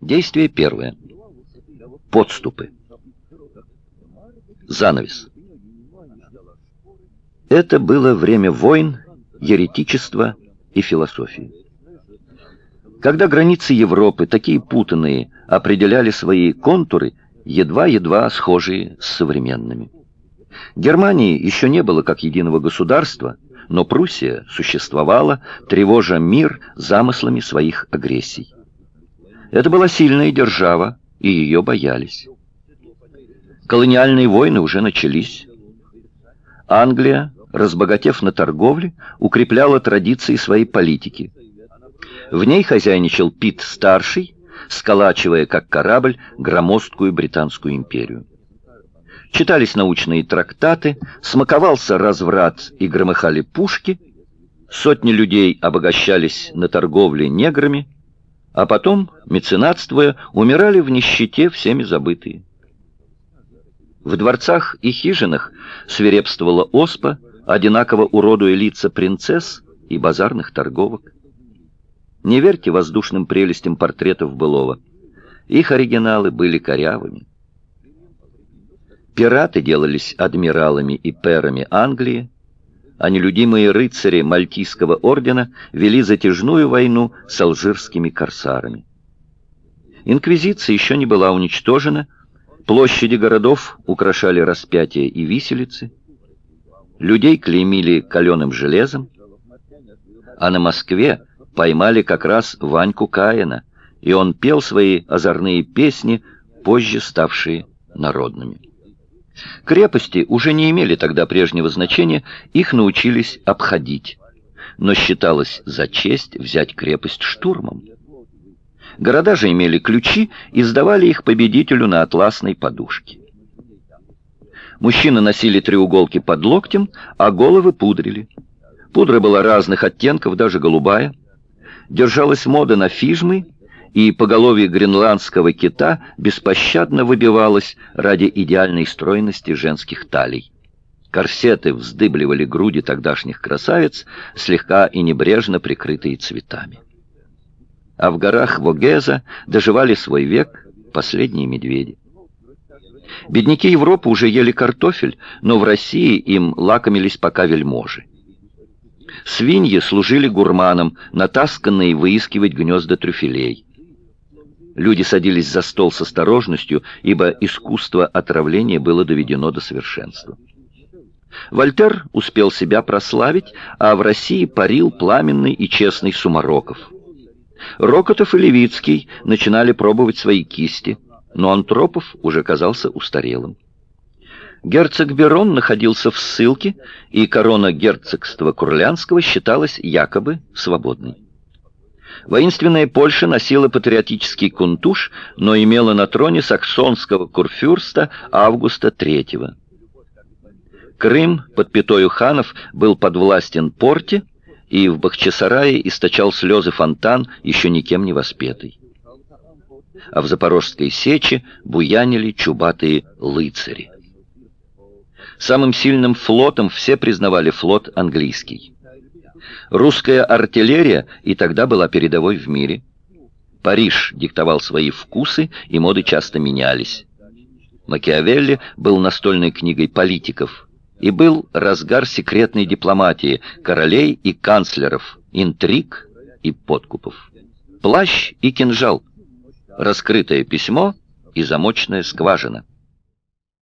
Действие первое. Подступы. Занавес. Это было время войн, еретичества и философии. Когда границы Европы, такие путанные, определяли свои контуры, едва-едва схожие с современными. Германии еще не было как единого государства, но Пруссия существовала, тревожа мир замыслами своих агрессий. Это была сильная держава, и ее боялись. Колониальные войны уже начались. Англия, разбогатев на торговле, укрепляла традиции своей политики. В ней хозяйничал Пит-старший, сколачивая, как корабль, громоздкую британскую империю. Читались научные трактаты, смаковался разврат и громыхали пушки, сотни людей обогащались на торговле неграми, а потом, меценатствуя, умирали в нищете всеми забытые. В дворцах и хижинах свирепствовала оспа, одинаково уродуя лица принцесс и базарных торговок. Не верьте воздушным прелестям портретов былого. Их оригиналы были корявыми. Пираты делались адмиралами и перами Англии, а нелюдимые рыцари Мальтийского ордена вели затяжную войну с алжирскими корсарами. Инквизиция еще не была уничтожена, площади городов украшали распятия и виселицы, людей клеймили каленым железом, а на Москве поймали как раз Ваньку Каина, и он пел свои озорные песни, позже ставшие народными. Крепости уже не имели тогда прежнего значения, их научились обходить. Но считалось за честь взять крепость штурмом. Города же имели ключи и сдавали их победителю на атласной подушке. Мужчины носили треуголки под локтем, а головы пудрили. Пудра была разных оттенков, даже голубая. Держалась мода на фижмы, и поголовье гренландского кита беспощадно выбивалось ради идеальной стройности женских талий. Корсеты вздыбливали груди тогдашних красавиц, слегка и небрежно прикрытые цветами. А в горах Вогеза доживали свой век последние медведи. Бедняки Европы уже ели картофель, но в России им лакомились пока вельможи. Свиньи служили гурманам, натасканные выискивать гнезда трюфелей. Люди садились за стол с осторожностью, ибо искусство отравления было доведено до совершенства. Вольтер успел себя прославить, а в России парил пламенный и честный Сумароков. Рокотов и Левицкий начинали пробовать свои кисти, но Антропов уже казался устарелым. Герцог Берон находился в ссылке, и корона герцогства Курлянского считалась якобы свободной. Воинственная Польша носила патриотический кунтуш, но имела на троне саксонского курфюрста Августа III. Крым под пятою ханов был подвластен Порте, и в Бахчисарае источал слезы фонтан, еще никем не воспетый. А в Запорожской сече буянили чубатые лыцари. Самым сильным флотом все признавали флот английский. Русская артиллерия и тогда была передовой в мире. Париж диктовал свои вкусы, и моды часто менялись. Макиавелли был настольной книгой политиков, и был разгар секретной дипломатии, королей и канцлеров, интриг и подкупов. Плащ и кинжал, раскрытое письмо и замочная скважина.